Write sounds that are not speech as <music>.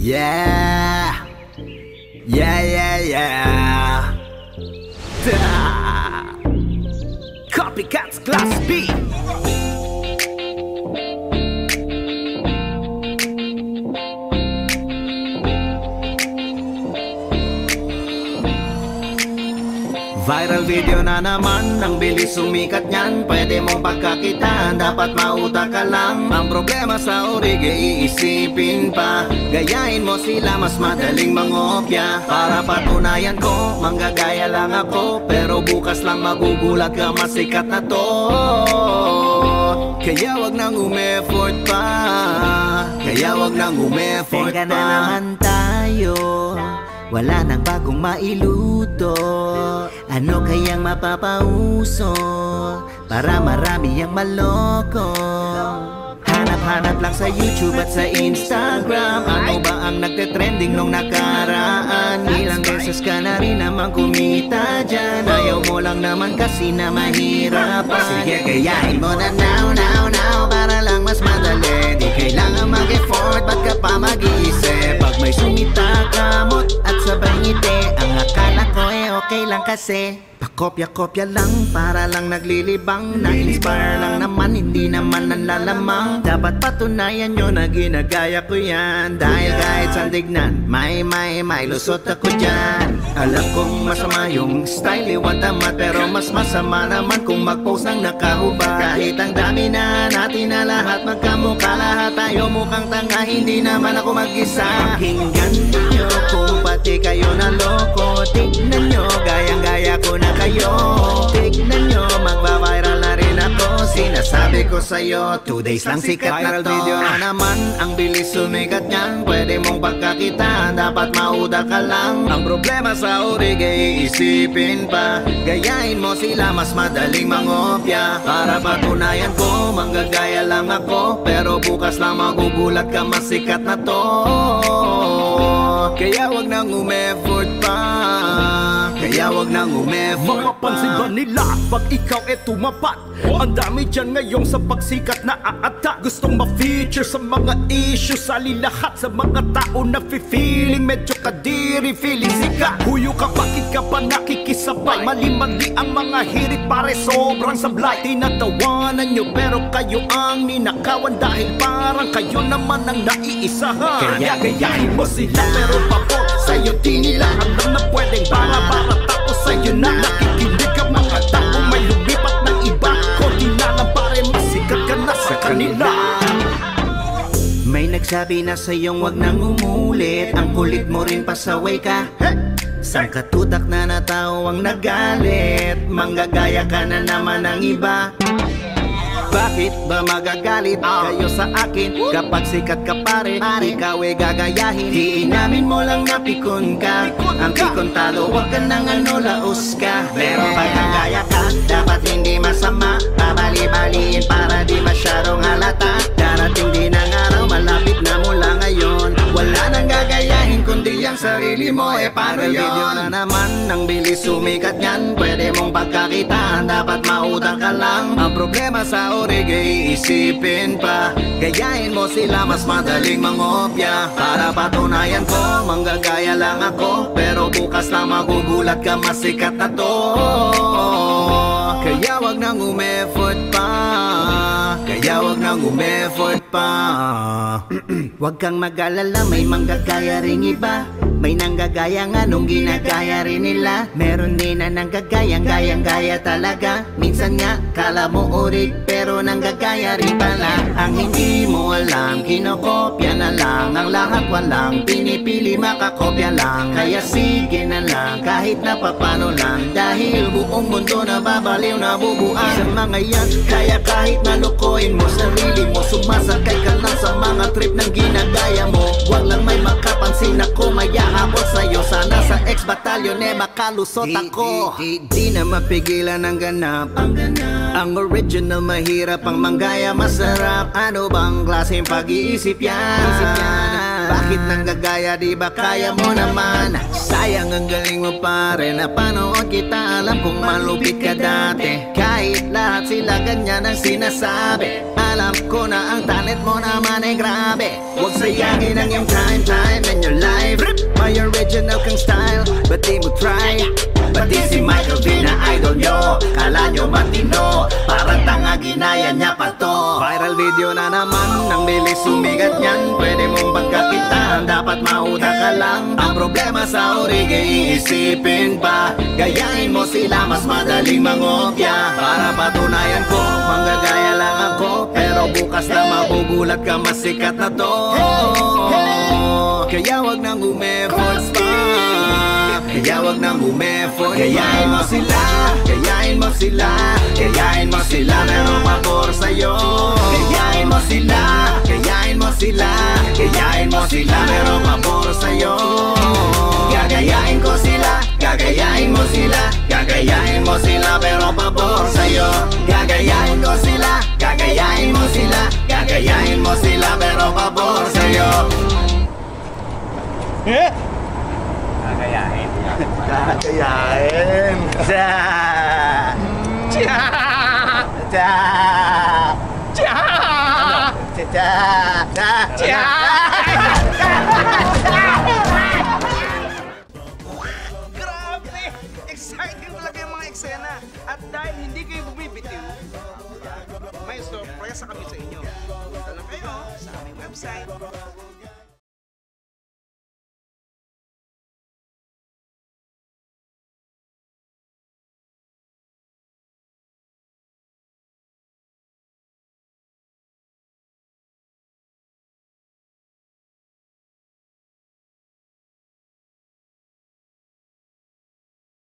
Yeah. Yeah, yeah, yeah. Da. <laughs> Copycats Class B. Viral video na naman Ang bilis sumikat niyan. Pwede mong pagkakitaan Dapat mauta ka lang. Ang problema sa orige Iisipin pa. Gayahin mo sila Mas madaling mangopya. Para patunayan ko Manggagaya lang ako. Pero bukas lang magugulat ka Masikat na to. Kaya wag nang umeffort pa. Kaya wag nang umeffort Teka pa. na naman tayo Wala nang bagong mailuto. Ano kayang mapapauso? Para marami ang maloko. Hanap-hanap lang sa YouTube at sa Instagram. Ano ba ang nagte-trending nung nakaraan? Ilang beses ka na rin naman kumita dyan. Ayaw mo lang naman kasi na mahirapan Sige gayahin mo na now, now, now. Para lang mas madali. Di kailangan mag-effort, kasi Pakopya-kopya lang para lang naglilibang. Na-inspire lang naman, hindi naman nanlalamang. Dapat patunayan nyo na ginagaya ko yan. Dahil kahit sa dignan, may may may lusot ako dyan. Alam kong masama yung style, iwan tamat Pero mas masama naman kung mag-post ng nakahubad. Kahit ang dami na na lahat Magkamukha lahat. Tayo mukhang tanga Hindi naman ako mag-isa. Pakinggan ninyo kung pati kayo na loko Tignan nyo, gayang-gaya ko na kayo. Tignan nyo, sa'yo, two days lang sikat na to. Video. Na naman Ang bilis sumikat niyan. Pwede mong pagkakitaan Dapat mauda ka lang. Ang problema sa orige Iisipin pa. Gayahin mo sila Mas madaling mangopya. Para patunayan ko Manggagaya lang ako. Pero bukas lang magugulat ka Masikat na to. Kaya wag nang umeffort pa Kaya wag nang umeffort pa. Mapapansin ba nila? Pag ikaw e tumapat? Ang dami dyan ngayon sa pagsikat na aata. Gustong ma-feature sa mga issue Sali lahat sa mga tao na feeling Medyo kadiri, feeling sikat Huyo ka, bakit ka pa nakikisabay? Mali-mali ang mga hirit pare sobrang sablay. Tinatawanan nyo pero kayo ang ninakawan. Dahil parang kayo naman ang naiisahan. Kaya gayahin mo sila pero pabor Sa'yo di nila alam na pwedeng Tapos sa'yo na nakikinig ang mga tao. May lumipat ng iba Konti na lang pare masikat ka na sa kanila. May nagsabi na sa'yong wag nang umulit. Ang kulit mo rin pasaway ka. Sang katutak na na tao ang nagalit. Manggagaya ka na naman ng iba bakit ba magagalit kayo sa akin? Kapag sikat ka pare, ikaw ay gagayahin. Di inamin mo lang na pikon ka. Ang pikon talo, wag ka nang ano laos ka. Pero pag nagaya ka, dapat hindi masama. Babali-baliin para di masyadong halata. Darating din ang araw, malapit na mula ngayon. Wala nang gagayahin kundi ang sarili mo Eh paano Viral video yun? na naman Ang bilis sumikat niyan. Pwede pagkakitaan Dapat mautang ka lang. Ang problema sa orige Iisipin pa. Gayahin mo sila Mas madaling mangopya. Para patunayan ko Manggagaya lang ako. Pero bukas lang magugulat ka Masikat na to. Kaya wag nang umeffort pa. Kaya wag nang umeffort pa. <clears throat> Huwag kang mag-alala, may manggagaya rin iba. May nanggagaya nga nung ginagaya rin nila. Meron din na nanggagayang gayang-gaya talaga. Minsan nga, kala mo urig pero nanggagaya rin pala. Ang hindi mo alam, kinokopya na lang. Ang lahat walang pinipili makakopya lang. Kaya sige na lang, kahit na papano lang. Dahil buong mundo na babaliw na bubuan Sa mga yan, kaya kahit nalukoyin mo sarili mo Sumasakay ka lang sa eh makalusot ako. Di, di, di na mapigilan ang ganap. Ang original mahirap Ang manggaya masarap. Ano bang klaseng pag-iisip yan? Bakit nanggagaya? Di ba kaya mo naman? Sayang ang galing mo pare. Napanood kita alam kung malupit ka dati. Kahit lahat sila ganyan ang sinasabi Alam ko na ang talent mo na Sayangin ang iyong time, time and your life. My original kang style, ba't di mo try? Pati si Michael V na idol nyo? Kala nyo matino, parang tanga ginaya niya pa to. Viral video na naman, ang bilis sumigat niyan Pwede mong pagkakitaan, dapat mauta ka lang. Ang problema sa orige, iisipin pa. Gayahin mo sila, mas madaling mangopya. Para patunayan ko, manggagaya lang ako Pero bukas na mabubulat ka, masikat na to. Kaya wag nang umefforts pa. Kaya wag nang umeffort Gayahin mo sila, gayahin mo sila. Gayahin mo sila, merong pabor sa'yo. Gayahin mo sila, gayahin mo sila. Gayahin mo sila, merong pabor sa'yo. Gagayahin ko sila, gagayahin mo sila. Gagayahin mo sila, pero pabor sa'yo. Gagayahin ko sila, sila Gagayahin mo sila, pero pabor sa'yo Kakayain. Cha. Cha. Cha. Cha. Cha. Cha. Grabe! Sorpresa kami sa inyo. Punta lang kayo sa aming website